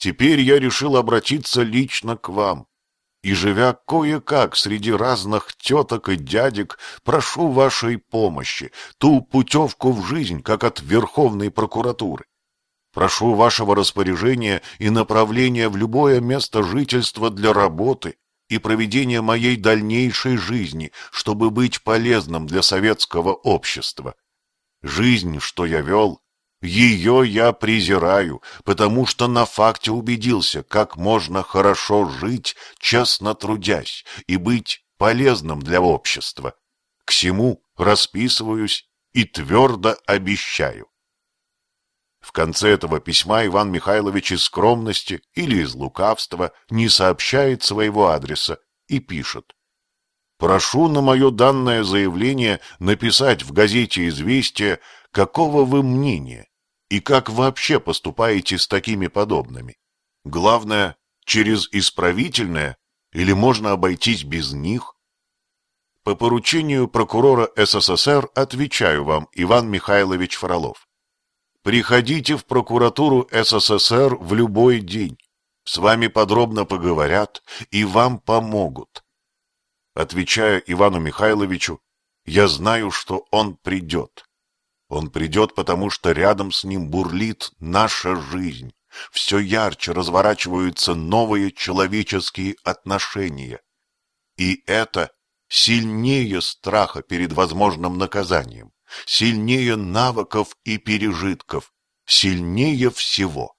Теперь я решил обратиться лично к вам. И, живя кое-как среди разных теток и дядек, прошу вашей помощи, ту путевку в жизнь, как от Верховной прокуратуры. Прошу вашего распоряжения и направления в любое место жительства для работы и проведения моей дальнейшей жизни, чтобы быть полезным для советского общества. Жизнь, что я вел, ее я презираю, потому что на факте убедился, как можно хорошо жить, честно трудясь, и быть полезным для общества. К всему расписываюсь и твердо обещаю. В конце этого письма Иван Михайлович из скромности или из лукавства не сообщает своего адреса и пишет. Прошу на мое данное заявление написать в газете «Известия», какого вы мнения и как вообще поступаете с такими подобными? Главное, через исправительное или можно обойтись без них? По поручению прокурора СССР отвечаю вам, Иван Михайлович Фролов. Приходите в прокуратуру СССР в любой день. С вами подробно поговорят и вам помогут. Отвечая Ивану Михайловичу, я знаю, что он придет. Он придет, потому что рядом с ним бурлит наша жизнь. Все ярче разворачиваются новые человеческие отношения. И это сильнее страха перед возможным наказанием, сильнее навыков и пережитков, сильнее всего.